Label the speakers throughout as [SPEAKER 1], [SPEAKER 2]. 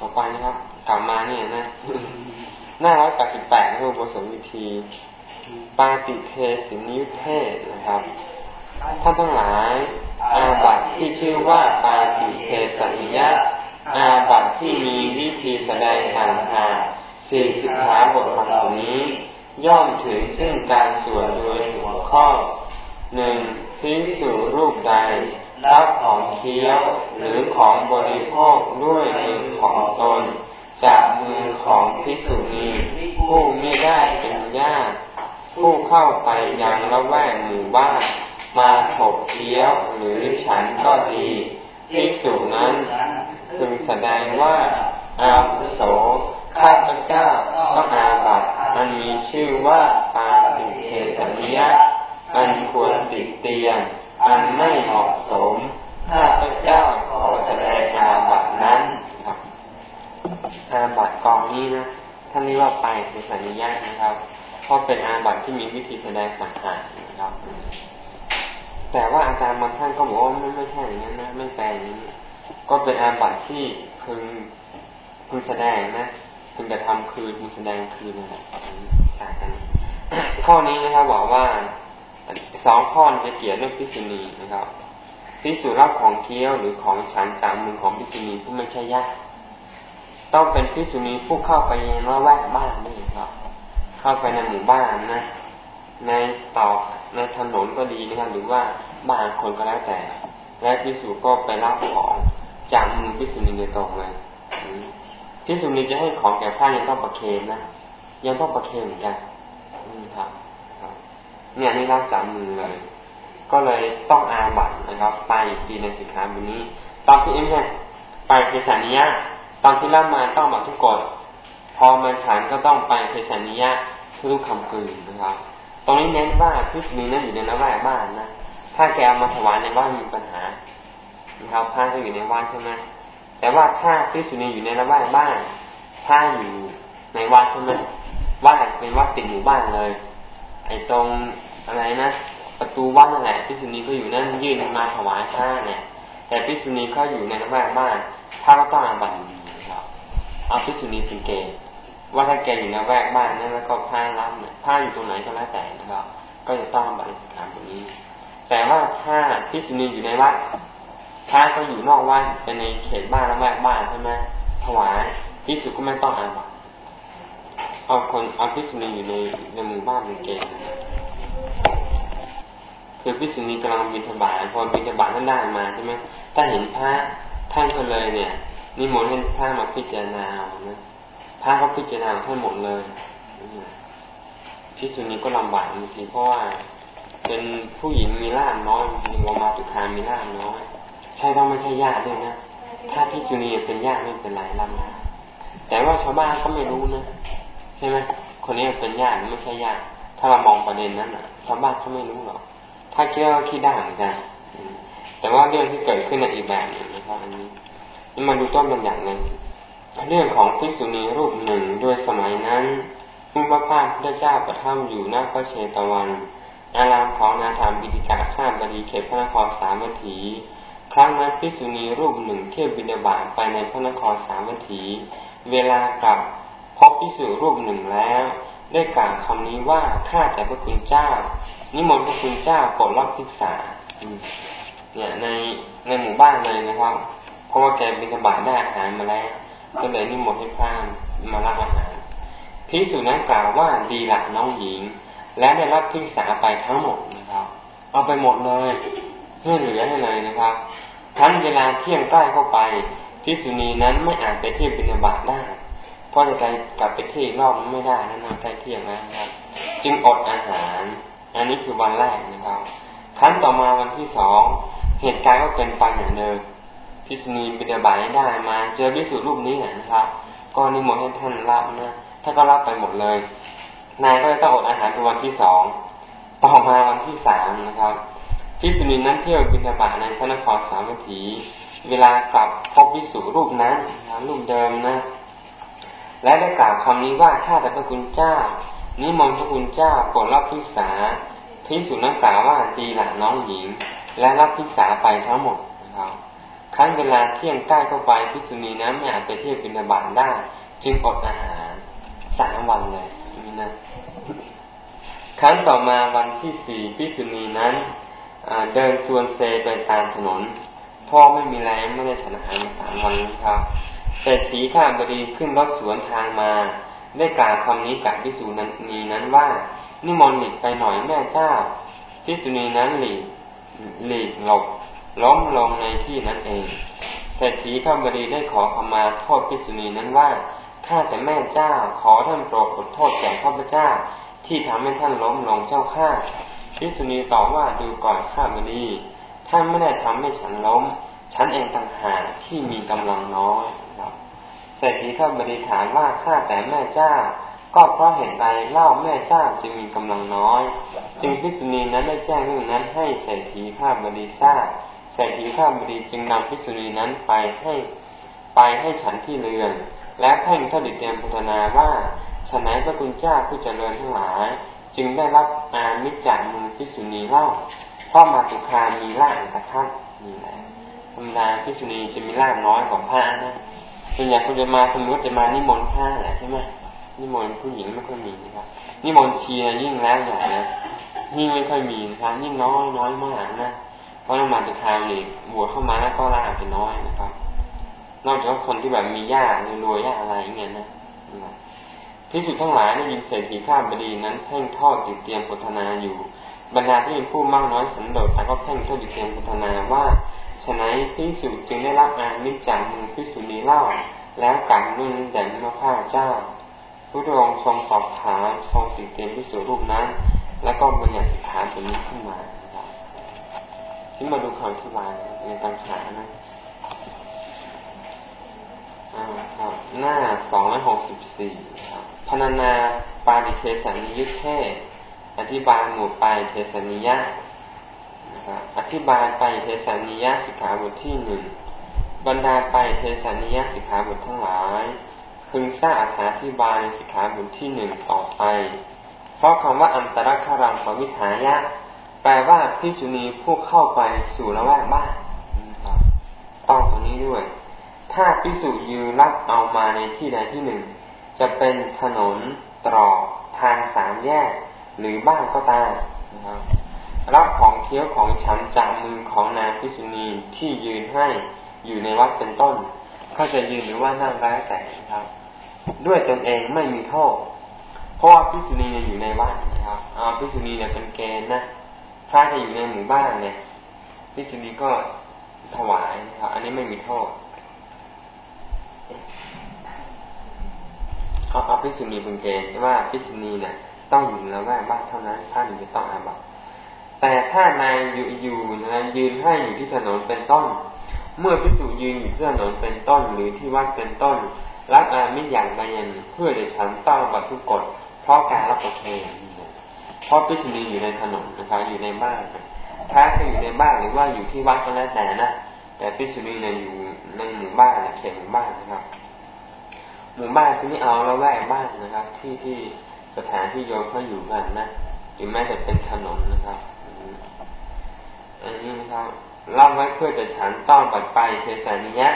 [SPEAKER 1] ต่อไปนะครับ กลับมาเนี่ยนะหน้าร้อยแปดสิบแปดครับทสมวิธีปาติเทสินิเทศนะครับท่านทั้งหลาย อาบัตที่ชื่อว่าปาติเทสัญญาอาบัตที่มีวิธีแสดงต่างหาสี่สิบขาบทธรรมนี้ ย่อมถึงซึ่งการสวดโดยหัวข้อหนึ่งพิสูรูปใดรับของเคี้ยวหรือของบริโภคด้วยมือ ของพิสุนีผู้ไม่ได้เป็นญาติผู้เข้าไปยังละแวกหมู่บ้านมาถกเคี้ยวหรือฉันก็ดีพิสุนั้นพึงแสดงว่าอาวุโสข้าพเจ้าต้องอาบัตอันมีชื่อว่าปาติเทสัญญาอันควรติเตียนอันไม่เหมาะสม ข้าพเจ้าขอแสดงอาบัตนั้น อาบัตกองนี้นะท่านเรียกว่าไปเทสัญญานะครับเพราะเป็นอาบัตที่มีวิธีแสดงสังหารนะครับ แต่ว่าอาจารย์บางท่านก็บอกว่าไม่ไม่ใช่อย่างนั้นนะไม่แปลอย่างนี้ ก็เป็นอาบัตที่พึงพึงแสดงนะพึงจะทำคืนพึงแสดงคืนนั่นแหละต่างกันข้อนี้นะครับบอกว่าสองข้อจะเกี่ยวเรื่องพิษุณีนะครับพิสุรับของเคี้ยวหรือของฉันจากมือของพิษุณีผู้ไม่ใช่ญาติ ต้องเป็นพิษุณีผู้เข้าไปในละแวกบ้านนี่ครับเข้าไปในหมู่บ้านนะ ในตอกในถนนก็ดีนะครับหรือว่าบ้านคนก็แล้วแต่ และพิสุก็ไปรับของจากมือพิษุณีโดยตรงเลยพิษุณีจะให้ของแก่พระยังต้องประเคนนะยังต้องประเคนเหมือนกันนี่ครับเนี่ยนี่รับจากมือเลย ก็เลยต้องอาบัตนะครับ ไปอีกทีในสิกขาบทนี้ตอนที่เอ็มเนี่ยไปเทสานิยะ ตอนที่รับมาต้องบัตทุกกฎพอมาฉันก็ต้องไปเทสานิยะทุกคำกืนนะครับ ตรงนี้เน้นว่าพิษณีนั้นอยู่ในละแวกบ้านนะถ้าแกเอามาถวายในบ้านมีปัญหานะครับผ้าก็อยู่ในวัดใช่ไหมแต่ว่าถ้าพิษณีอยู่ในละแวกบ้านผ้าอยู่ในวัดใช่ไหมวัดเป็นวัดติดหมู่บ้านเลย ไอ้ตรงอะไรนะประตูวัดนั่นแหละพิษุณีก็อยู่นั่นยื่นมาถวายผ้าเนี่ย แต่พิษุณีเขาอยู่ในละแวกบ้านถ้าก็ต้องอาบัต พิษุณีเป็นเกณฑ์ว่าถ้าแกอยู่ในแวกบ้านนั่นแล้วก็ผ้ารับเนี่ยผ้าอยู่ตรงไหนก็แล้วแต่นะครับก็จะต้องบัตรสิกขาแบบนี้ แต่ว่าถ้าพิษุณีอยู่ในวัดผ้าก็อยู่นอกวัดเป็นในเขตบ้านและแวกบ้านใช่ไหมถวายพิสุก็ไม่ต้องอาบัตเอาคนเอาพิษุณีอยู่ในในหมู่บ้านเป็นเกณฑ์คือพิสุนีกำลังบินทบาทพอบินทบาทท่านได้มาใช่ไหมถ้าเห็นพระท่านก็เลยเนี่ย นิมนต์ให้พระมาพิจารณานะพระเขาพิจารณาท่านหมดเลยพิสุนีก็ลำบากบางทีเพราะว่า เป็นผู้หญิงมีร่างน้อยมีวมาตุคามีร่างน้อยใช่ต้องไม่ใช่ญาติด้วยนะถ้าพิสุนีเป็นญาติไม่เป็นไรลำได้แต่ว่าชาวบ้านก็ไม่รู้นะใช่ไหมคนนี้เป็นญาติไม่ใช่ญาติถ้าเรามองประเด็นนั้นอะชาวบ้านเขาไม่รู้หรอกถ้าคิดว่าคิดได้เหมือนกันแต่ว่าเรื่องที่เกิดขึ้นในอีกแบบหนึ่งนะครับอันนี้ มาดูต้นบัญญัติเลยเรื่องของพิสุณีรูปหนึ่งด้วยสมัยนั้นมุพระพาพระเจ้าประทับอยู่หน้าพระเชตวัน อารามของนาธรรมบิดิกาข้ามบดีเขตพระนครสามวัตถี ครั้งนั้นพิสุณีรูปหนึ่งเที่ยวบินาบาตไปในพระนครสามวัตถี เวลากลับพบพิสุรูปหนึ่งแล้ว ได้กล่าวคำนี้ว่าข้าแต่พระคุณเจ้า นิมนต์พระคุณเจ้าโปรดรับพิกษาเนี่ยในในหมู่บ้านเลยนะครับ เพราะว่าแกบิณฑบาตได้อาหารมาแล้ว ก็เลยนิมนต์ให้พระมารับอาหารพิสูจนั้นกล่าวว่าดีละน้องหญิง และได้รับพิกษาไปทั้งหมดนะครับ เอาไปหมดเลยเพื่อเหลือให้เลยนะครับทั้นเวลาเที่ยงใกล้เข้าไปพิสุนีนั้นไม่อาจไปเที่ยวบิณฑบาตได้เพราะจะไปกลับไปเที่ยรอบไม่ได้นะนะใกล้เที่ยงแล้วนะครับ จึงอดอาหาร อันนี้คือวันแรกนะครับครั้นต่อมาวันที่สองเหตุการณ์ก็เป็นไปอย่างเดิม พิษณีบิดาบายได้มา เจอพิสูจน์รูปนี้นะครับ ก็นิมนต์ให้ท่านรับนะท่านก็รับไปหมดเลย นายก็เลยต้องอดอาหารเป็นวันที่สองต่อมาวันที่สามนะครับพิสุนีนั้นเที่ยวบิณฑบาตในพระนครสามัคคีเวลากลับพบพิสูรูปนั้นรูปเดิมนะ และได้กล่าวคำนี้ว่าข้าแต่พระคุณเจ้า นิมนต์พระคุณเจ้าโปรดรับพิสาพิสุนักกล่าวว่าดีหละน้องหญิง และรับพิสาไปทั้งหมดนะครับ ครั้นเวลาเที่ยงใกล้เข้าไปพิษุณีนั้นไม่อาจไปเที่ยวบินาบาตได้ จึงอดอาหารสามวันเลยนี่นะครั้นต่อมาวันที่สี่พิษุณีนั้นเดินส่วนเซไปตามถนน พ่อไม่มีแรงไม่ได้ฉันอาหารสามวันครับเศรษฐีข้าบดีขึ้นรถสวนทางมา ได้กล่าวคำนี้กับพิสุนีนั้นว่า นิมนต์หลีกไปหน่อยแม่เจ้าพิสุนีนั้นหลีกหลีกหลบ ล้มลงในที่นั้นเองเศรษฐีข้าบดีได้ขอขมาโทษพิสุนีนั้นว่าข้าแต่แม่เจ้าขอท่านโปรดอดโทษแก่ข้าพเจ้า ที่ทำให้ท่านล้มลงเจ้าข้าพิสุนีตอบว่าดูก่อนข้าบดีท่านไม่ได้ทำให้ฉันล้ม ฉันเองต่างหากที่มีกำลังน้อยครับเศรษฐีข้าบดีถามว่าข้าแต่แม่เจ้า ก็เพราะเห็นใดเล่าแม่เจ้าจึงมีกำลังน้อย จึงพิษุณีนั้นได้แจ้งเรื่องนั้นให้เศรษฐีข้าบดีทราบ ศรษฐีข้าบดีจึงนำพิษุณีนั้นไปให้ไปให้ฉันที่เรือน และเพ่งเทดิเตรียมพุทนาว่าฉนัยพระคุณเจ้าผู้เจริญทั้งหลาย จึงได้รับอามิจจากมือพิษุณีเล่าพราะมาตุคามีร่างตะคับนี่แหละธรรมดาพิษุณีจะมีร่างน้อยกว่าพระนะส่วนใหญ่คุณจะมาสมมติจะมานิมนต์พระแหละใช่ไหมนิมนต์ผู้หญิงไม่ค่อยมีนะครับนิมนต์ชีนะยิ่งแล้วใหญ่นะยิ่งไม่ค่อยมีนะครับยิ่งน้อยน้อยมากนะ เพราะมาตุคามนี่บวชเข้ามาแล้วก็ร่างจะน้อยนะครับ นอกจากคนที่แบบมีญาติรวยญาติอะไรอย่างเงี้ยนะที่สุทั้งหลายได้ยินเศรษฐีข้ามบดีนั้นเพ่งทอดติดเตรียมพุทนาอยู่ บรรดาที่เป็นผู้มากน้อยสันโดษแต่ก็เพ่งทษดิเทนพัฒนาว่าฉะนั้นพิสุจึงได้รับอามิจากมือพิสุนีเล่า แล้วกลับนุ่นแด่พระพาเจ้าพระองค์ทรงสอบถามทรงติเตียนพิสุรูปนั้น แล้วก็บัญญัติสิกขาตัวนี้ขึ้นมา ที่มาดูคำอธิบายในตังขานะครับหน้าสองร้อยหกสิบสี่ครับพรรณนาปาฏิเทสนียุทเทส อธิบายหมู่ปาฏิเทสนียะนะครับอธิบายปาฏิเทสนียะสิกขาบทที่หนึ่งบรรดาปาฏิเทสนียะสิกขาบททั้งหลายพึงทราบอธิบายในสิกขาบทที่หนึ่งต่อไป เพราะคำว่าอันตะระฆะรัง ปะวิฏฐายะ แปลว่าภิกษุณีผู้เข้าไปสู่ละแวกบ้านต้องตรงนี้ด้วย ถ้าพิสุยืนรับเอามาในที่ใดที่หนึ่ง จะเป็นถนนตรอกทางสามแยก หรือบ้านก็ตามนะครับรับของเคี้ยวของฉันจากมือของนางพิษุณีที่ยืนให้อยู่ในวัดเป็นต้น เขาจะยืนหรือว่านั่งร้ายแต่นะครับ ด้วยตนเองไม่มีโทษเพราะว่าพิษุณีอยู่ในวัดนะครับเอาพิษุณีเนี่ยเป็นเกณฑ์นะ พระจะอยู่ในหมู่บ้านเนี่ยพิษุณีก็ถวายนะครับอันนี้ไม่มีโทษเอาเอาพิษุณีเป็นเกณฑ์ว่าพิษุณีเนี่ยต้องอยู่ในแวกบ้านเท่านั้นท่านถึงจะต้องอาบัตแต่ถ้านายอยู่อยู่นะยืนให้อยู่ที่ถนนเป็นต้น เมื่อพิสูจยืนอยู่ที่ถนนเป็นต้น หรือที่วัดเป็นต้น รับอาไมิอย่างใดอย่างเพื่อจะฉันต้องบัตทุกกฎเพราะการรับประเคน เพราะพิสูจอยู่ในถนนนะครับอยู่ในบ้านถ้าจะอยู่ในบ้านหรือว่าอยู่ที่วัดก็แล้วแต่นะแต่พิสูจเนี่ยอยู่ในหมู่บ้านเขตหมู่บ้านนะครับ หมู่บ้านที่นี่เอาแล้วแวกบ้านนะครับ ที่ที่สถานที่โยมเขาอยู่กันนะหรือแม้แต่เป็นถนนนะครับอันนี้นะครับเล่าไว้เพื่อจะฉันต้องปัดไปเทสานิยะ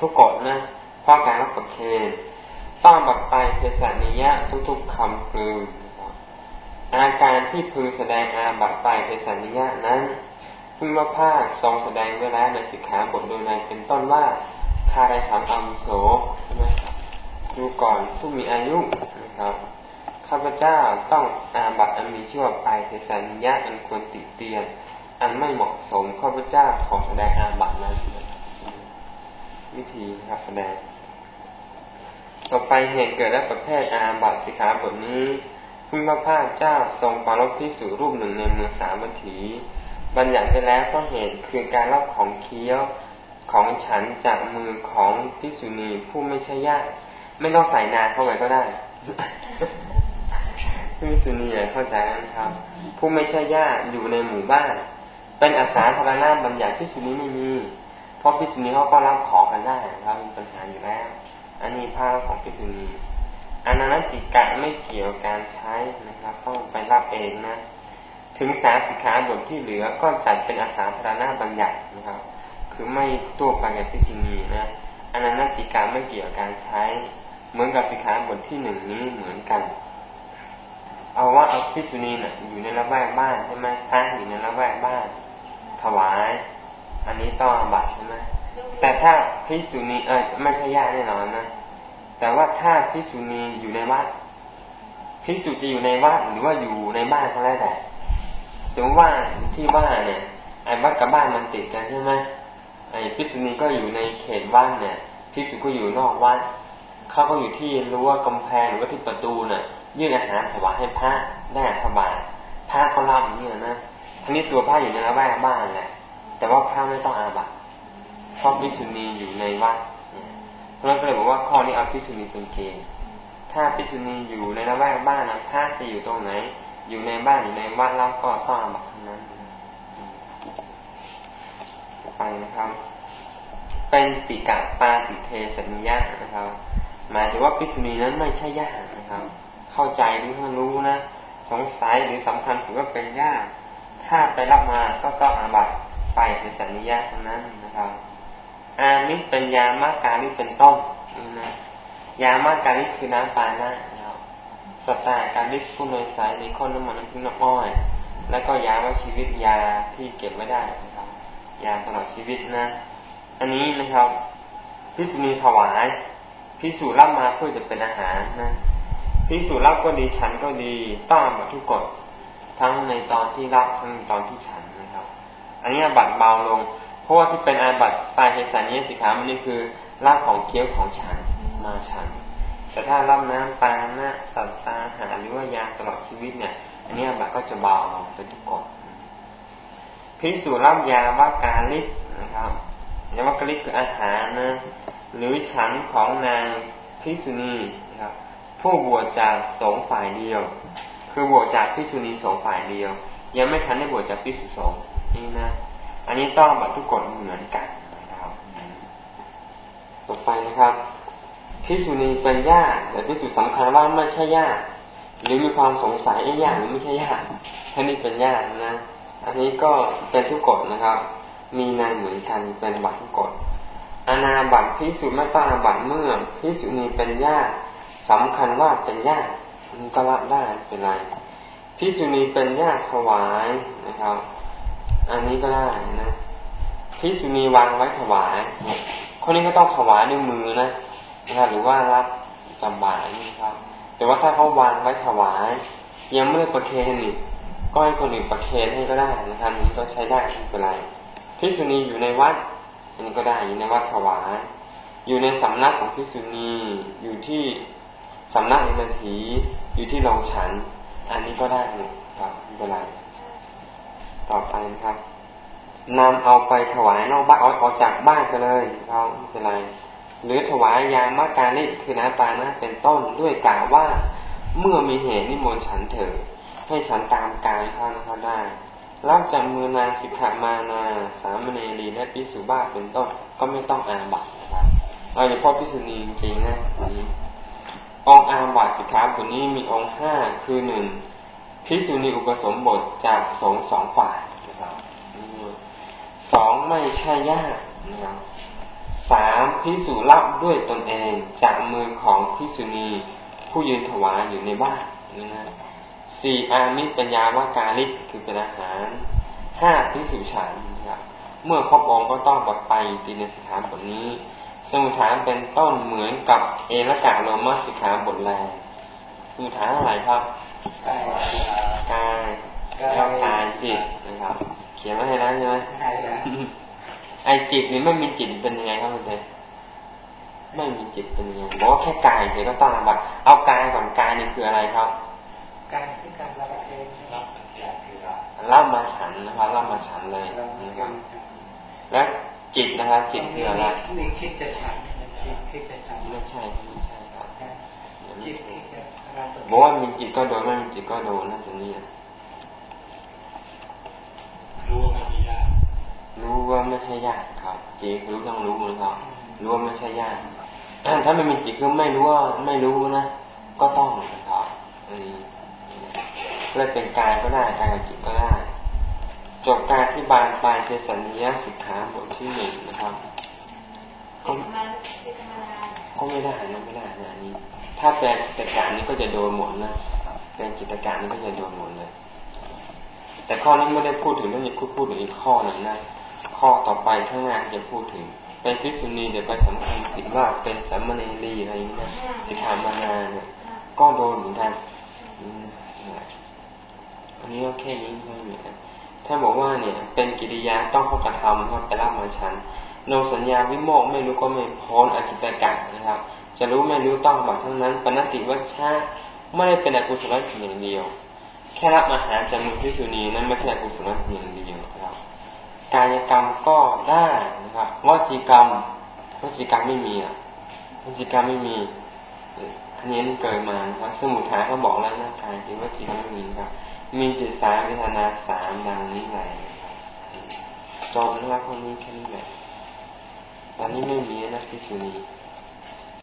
[SPEAKER 1] ทุกกฎนะพราะการรับประเคนต้องบัดไปเทสานิยะทุกๆคำคือ อาการที่พึงแสดงอาบัดไปเทสานิยะนั้นพึงว่าภาคทรงแสดงไว้แล้วในสิกขาบทโดยในเป็นต้นว่าคาไรถามอาวุโสใช่ไหมดูก่อนผู้มีอายุนะครับข้าพเจ้าต้องอาบัตอันมีชื่อว่าไปเทสัญญาอันควรติเตียน อันไม่เหมาะสมข้าพเจ้าขอแสดงอาบัตนั้น วิธีครับแสดง ต่อไปเหตุเกิดและประเภทอาบัตสิกขาบทนี้ พุทธพระเจ้าทรงปารบพิสูรูปหนึ่งในเมืองสามัคถี บัญญัติไปแล้วเพราะเหตุคือการรับของเคี้ยวของฉันจากมือของพิสุณีผู้ไม่ใช่ญาติไม่ต้องใส่นาเข้าไปก็ได้พิสุนีเข้าใจนะครับ ผู้ไม่ใช่ญาติอยู่ในหมู่บ้าน เป็นอาสาธารณะบัญญัติพิสุนีไม่มีเพราะพิสุนีเขาก็รับของกันได้ครับมีปัญหาอยู่แล้ว อันนี้ภาพของพิสุนี อนันจิกะไม่เกี่ยวการใช้นะครับ ต้องไปรับเองนะ ถึงสาสิขาบทที่เหลือก็จัดเป็นอาสาธารณะบัญญัตินะครับ คือไม่ตัวไปกับพิสุนีนะอนนั้นนักติกาไม่เกี่ยวการใช้ เหมือนกับสิกขาบทที่หนึ่งนี้เหมือนกัน เอาว่าเอาพิสุนีนะ่ะ อยู่ในละแวกบ้านใช่ไหมพระอยู่ในละแวกบ้าน ถวาย อันนี้ต้องอบัตใช่ไหมแต่ถ้าพิสุนีเออไม่ใช่ญาติแน่นอนนะ แต่ว่าถ้าพิสุนีอยู่ในวัดพิสุจะอยู่ในวัดหรือว่าอยู่ในบ้านก็แล้วแต่สมมติว่าที่บ้านเนี่ยไอ้วัดกับบ้านมันติดกันใช่ไหมไอ้พิสุนีก็อยู่ในเขตวัดเนี่ยพิสุก็อยู่นอกวัดเขาก็อยู่ที่รั้วกำแพงหรือว่าที่ประตูเนี่ยยื่นอาหารถวายให้พระได้สบายพระเขารับอย่างนี้นะทีนี้ตัวพระอยู่ในละแวกบ้านแหละแต่ว่าพระไม่ต้องอาบัตเพราะพิสุนีอยู่ในวัด พราะนั้นก็เลยบอกว่าข้อนี้เอาพิสุนีเป็นเกณฑ์ถ้าพิสุนีอยู่ในละแวกบ้านนะพระจะอยู่ตรงไหน อยู่ในบ้านอยู่ในวัดแล้วก็ต้องอาบัตทั้งนั้นไปนะครับ เป็นปิกะปาติเทสัญญานะครับ หมายถึงว่าพิสุนีนั้นไม่ใช่ญาตินะครับ เข้าใจหรือไม่รู้นะสงสัยหรือสำคัญถือว่าเป็นญาติถ้าไปรับมาก็ต้องอาบัตไปเป็นสัญญาทั้งนั้นนะครับ อามิเป็นยามาการีเป็นต้นนะยามาการีคือน้ำปานะสตาการิผู้นยสายในข้นน้ำมันน้ำพึ่งน้ำอ้อย แล้วก็ยาว่าชีวิตยาที่เก็บไม่ได้นะครับยาตลอดชีวิตนะ อันนี้นะครับพิสุนีถวายพิสูจรับมาเพื่อจะเป็นอาหารนะพิสูจรับก็ดีฉันก็ดีต้ามมาทุกกฎทั้งในตอนที่รับทั้งตอนที่ฉันนะครับ อันนี้บัตรเบาลง เพราะว่าที่เป็นอาบัตปลายเทสันนี้สิขามันนี่คือรากของเคี้ยวของฉันมาฉัน แต่ถ้ารับน้ำปาน้าสัตตาหาหรือว่ายาตลอดชีวิตเนี่ย อันนี้อาบัตรก็จะเบาลงเป็นทุกกฎพิสูจรับยาวากาลิกนะครับยาวากาลิกคืออาหารนะหรือฉันของนางพิสุนีนะครับผู้บวชจากสงฝ่ายเดียว คือบวชจากพิสุนีสงฝ่ายเดียว ยังไม่ทันได้บวชจากพิสุสงนี่นะ อันนี้ต้องบัตรทุกกฎเหมือนกันนะครับ ต่อไปนะครับพิสุนีเป็นญาติแต่พิสุสำคัญว่าไม่ใช่ญาติหรือมีความสงสัยไอ้ญาติหรือไม่ใช่ญาติท่านี้เป็นญาตินะ อันนี้ก็เป็นทุกกฎนะครับ มีนายเหมือนกันเป็นบัตรทุกกฎอนาบัตพิสุไม่ต้องอาบัตเมื่อพิสุนีเป็นญาติสำคัญว่าเป็นญาติมันก็รับได้เป็นไรพิสุนีเป็นญาติถวายนะครับ อันนี้ก็ได้นะพิสุนีวางไว้ถวาย คนนี้ก็ต้องถวายด้วยมือนะนะหรือว่ารับจำบายนี่ครับ แต่ว่าถ้าเขาวางไว้ถวาย ยังไม่ได้ประเคนก็ให้คนอื่นประเคนให้ก็ได้นะครับนี้ก็ใช้ได้ไม่เป็นไรพิษุณีอยู่ในวัดอันนี้ก็ได้อยู่ในวัดถวาย อยู่ในสำนักของพิษุณีอยู่ที่สำนักอินทีอยู่ที่โรงฉัน อันนี้ก็ได้ครับไม่เป็นไร ต่อไปนะครับนำเอาไปถวายนอกบ้านออกจากบ้านไปเลยเราไม่เป็นไร หรือถวายยามาการลิคือน้ำปานะเป็นต้นด้วยกล่าวว่า เมื่อมีเหตุนิมนต์ฉันเถิดให้ฉันตามกายเขานะครับได้รับจากมือนางสิกขามานา สามเณรีและพิสุบ้าเป็นต้นก็ไม่ต้องอาบัตนะครับเราเฉพาะพิสุนีจริงนะนี้องอาบัตสิกขาบทนี้มีองค์ห้าคือหนึ่ง พิสุนีอุปสมบทจากสงสองฝ่ายนะครับสองไม่ใช่ญาตินะครับสามพิสุรับด้วยตนเองจากมือของพิสุนีผู้ยืนถวายอยู่ในบ้านนะสี่อามิปัญญาวากาลิกคือเป็นอาหารห้าพิสุฉันนะครับเมื่อครบองค์ก็ต้องบัดไปตีในสิกขาบทนี้ สมุทฐานเป็นต้นเหมือนกับเอลกะโลมาสิกขาบทแรกสมุทฐานอะไรครับ กายกายแล้วกายจิตนะครับ เขียนไว้ให้แล้วใช่ไหมไอจิตนี่ไม่มีจิตเป็นยังไงครับคุณเจไม่มีจิตเป็นยังไงบอกว่าแค่กายเฉยก็ต้องบัดเอากายก่อนกายนี่คืออะไรครับ
[SPEAKER 2] การที่การรับเองรับ
[SPEAKER 1] เล่ามาฉันนะครับเล่ามาฉันเลยนะครับและจิตนะครับ จิตคืออะไร
[SPEAKER 2] มีคิดจะฉันคิดจะฉัน
[SPEAKER 1] ไม่ใช่ไม่ใช่ครับ
[SPEAKER 2] จิตคิดจะ
[SPEAKER 1] บอกว่ามีจิตก็โดนไม่มีจิตก็โดนนั่นตรงนี้
[SPEAKER 2] รู้ว่าไม่มีญาติ
[SPEAKER 1] รู้ว่าไม่ใช่ญาติครับจิตรู้ต้องรู้นะครับรู้ว่าไม่ใช่ญาติถ้าไม่มีจิตก็ไม่รู้ว่าไม่รู้นะก็ต้องนะครับอันนี้เลยเป็นกายก็ได้กายกับจิตก็ได้จบการที่บานปลายเชสัญญาสิกขาบทที่หนึ่งนะครับก็ก็ไม่ได้นะไม่ได้นะนี้ ถ้าแปลจิตการนี้ก็จะโดนหมดนะแปลจิตการนี้ก็จะโดนหมดเลย แต่ข้อนี้ไม่ได้พูดถึงเรื่องนี้พูดพูดถึงอีกข้อหนึ่งนะข้อต่อไปข้างหน้าจะพูดถึงเป็นพิษุณีเดี๋ยวไปสำคัญผิดว่าเป็นสัมมาเนรีอะไรอย่างนี้นะสิขามานาเนี่ย ก็โดนเหมือนกันอันนี้ก็แค่นี้ไม่เหมือนกันถ้าบอกว่าเนี่ย เป็นกิริยาต้องข้อกระทำก็ไปรับมาชันโนสัญญาวิโมกไม่รู้ก็ไม่พ้นอจิตกะนะครับ จะรู้ไม่รู้ต้องบอกทั้งนั้นปณติวัชชาไม่ได้เป็นอกุศลเพียงเดียว แค่รับอาหารจากมือพิษุณีนั้นไม่ใช่อกุศลเพียงเดียวครับกายกรรมก็ได้นะครับวจีกรรมวจีกรรมไม่มีอะวจีกรรมไม่มีอันนี้เกิดมาครับสมุทัยเขาบอกแล้วนะกายที่วจีกรรมไม่มีครับ มีจิตสามวิธานาสามดังนี้เลยจบนะครับพวกนี้แค่นี้แหละตอนนี้ไม่มีนะพิสุนี